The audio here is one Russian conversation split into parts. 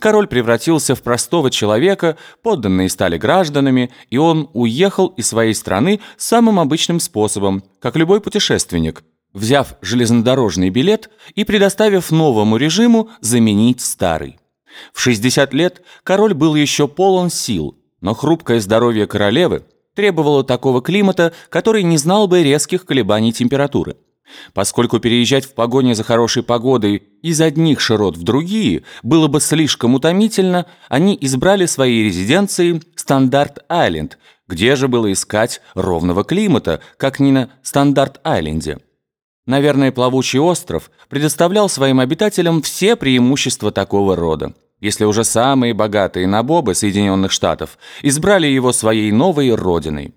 Король превратился в простого человека, подданные стали гражданами, и он уехал из своей страны самым обычным способом, как любой путешественник, взяв железнодорожный билет и предоставив новому режиму заменить старый. В 60 лет король был еще полон сил, но хрупкое здоровье королевы требовало такого климата, который не знал бы резких колебаний температуры. Поскольку переезжать в погоне за хорошей погодой из одних широт в другие было бы слишком утомительно, они избрали своей резиденцией Стандарт-Айленд, где же было искать ровного климата, как ни на Стандарт-Айленде. Наверное, плавучий остров предоставлял своим обитателям все преимущества такого рода. Если уже самые богатые набобы Соединенных Штатов избрали его своей новой родиной.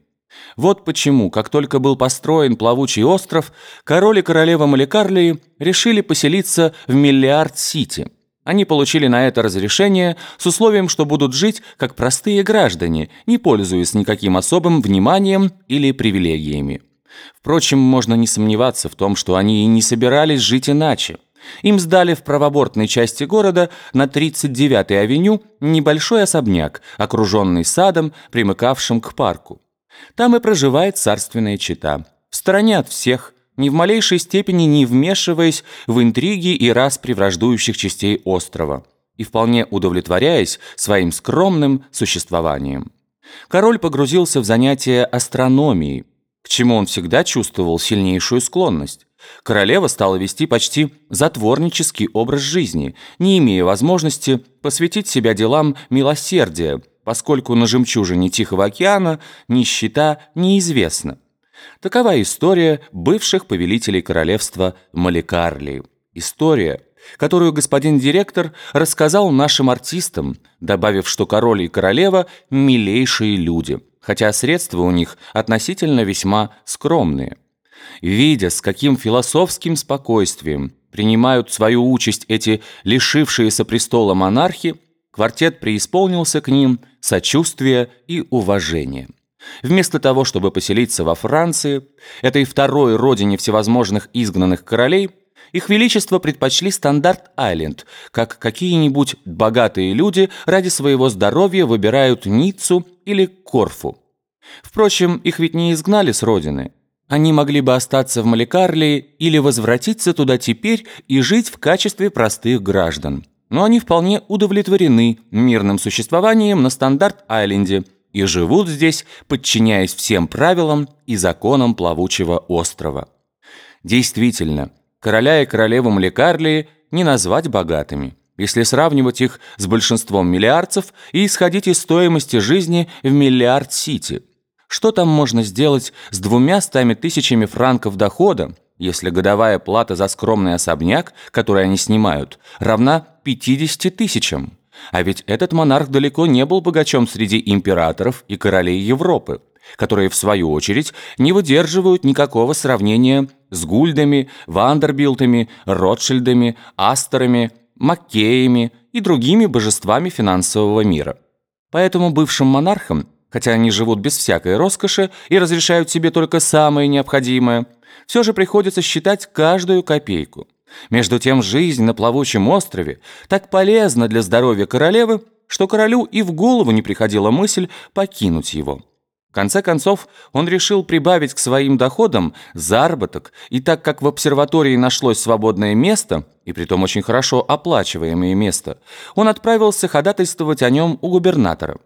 Вот почему, как только был построен плавучий остров, король и королева Маликарлии решили поселиться в Миллиард-Сити. Они получили на это разрешение с условием, что будут жить как простые граждане, не пользуясь никаким особым вниманием или привилегиями. Впрочем, можно не сомневаться в том, что они и не собирались жить иначе. Им сдали в правобортной части города на 39-й авеню небольшой особняк, окруженный садом, примыкавшим к парку. Там и проживает царственная чита. В стороне от всех, ни в малейшей степени не вмешиваясь в интриги и распри враждующих частей острова, и вполне удовлетворяясь своим скромным существованием. Король погрузился в занятия астрономией, к чему он всегда чувствовал сильнейшую склонность. Королева стала вести почти затворнический образ жизни, не имея возможности посвятить себя делам милосердия, поскольку на жемчужине Тихого океана нищета неизвестна. Такова история бывших повелителей королевства Маликарлии. История, которую господин директор рассказал нашим артистам, добавив, что король и королева – милейшие люди, хотя средства у них относительно весьма скромные. Видя, с каким философским спокойствием принимают свою участь эти лишившиеся престола монархи, Квартет преисполнился к ним сочувствия и уважения. Вместо того, чтобы поселиться во Франции, этой второй родине всевозможных изгнанных королей, их величество предпочли Стандарт-Айленд, как какие-нибудь богатые люди ради своего здоровья выбирают Ниццу или Корфу. Впрочем, их ведь не изгнали с родины. Они могли бы остаться в Маликарлии или возвратиться туда теперь и жить в качестве простых граждан но они вполне удовлетворены мирным существованием на Стандарт-Айленде и живут здесь, подчиняясь всем правилам и законам плавучего острова. Действительно, короля и королеву Млекарлии не назвать богатыми, если сравнивать их с большинством миллиардцев и исходить из стоимости жизни в Миллиард-Сити. Что там можно сделать с двумя стами тысячами франков дохода, если годовая плата за скромный особняк, который они снимают, равна 50 тысячам. А ведь этот монарх далеко не был богачом среди императоров и королей Европы, которые, в свою очередь, не выдерживают никакого сравнения с Гульдами, Вандербилтами, Ротшильдами, Астерами, Маккеями и другими божествами финансового мира. Поэтому бывшим монархам, хотя они живут без всякой роскоши и разрешают себе только самое необходимое, все же приходится считать каждую копейку. Между тем жизнь на плавучем острове так полезна для здоровья королевы, что королю и в голову не приходила мысль покинуть его. В конце концов, он решил прибавить к своим доходам заработок, и так как в обсерватории нашлось свободное место, и притом очень хорошо оплачиваемое место, он отправился ходатайствовать о нем у губернатора.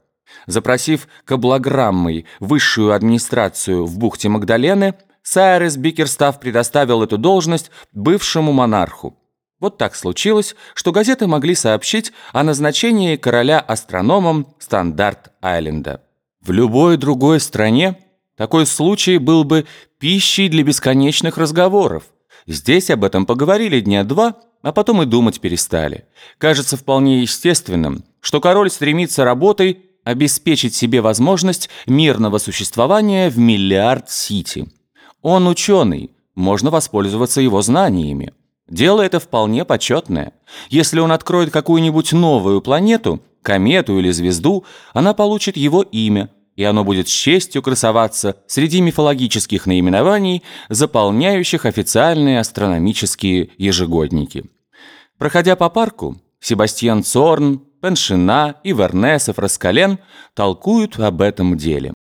Запросив каблограммой высшую администрацию в бухте Магдалены, Сайрес Бикерстав предоставил эту должность бывшему монарху. Вот так случилось, что газеты могли сообщить о назначении короля астрономом Стандарт-Айленда. В любой другой стране такой случай был бы пищей для бесконечных разговоров. Здесь об этом поговорили дня два, а потом и думать перестали. Кажется вполне естественным, что король стремится работой обеспечить себе возможность мирного существования в Миллиард-Сити. Он ученый, можно воспользоваться его знаниями. Дело это вполне почетное. Если он откроет какую-нибудь новую планету, комету или звезду, она получит его имя, и оно будет с честью красоваться среди мифологических наименований, заполняющих официальные астрономические ежегодники. Проходя по парку, Себастьян Цорн Пеншина, и Фраскален толкуют об этом деле.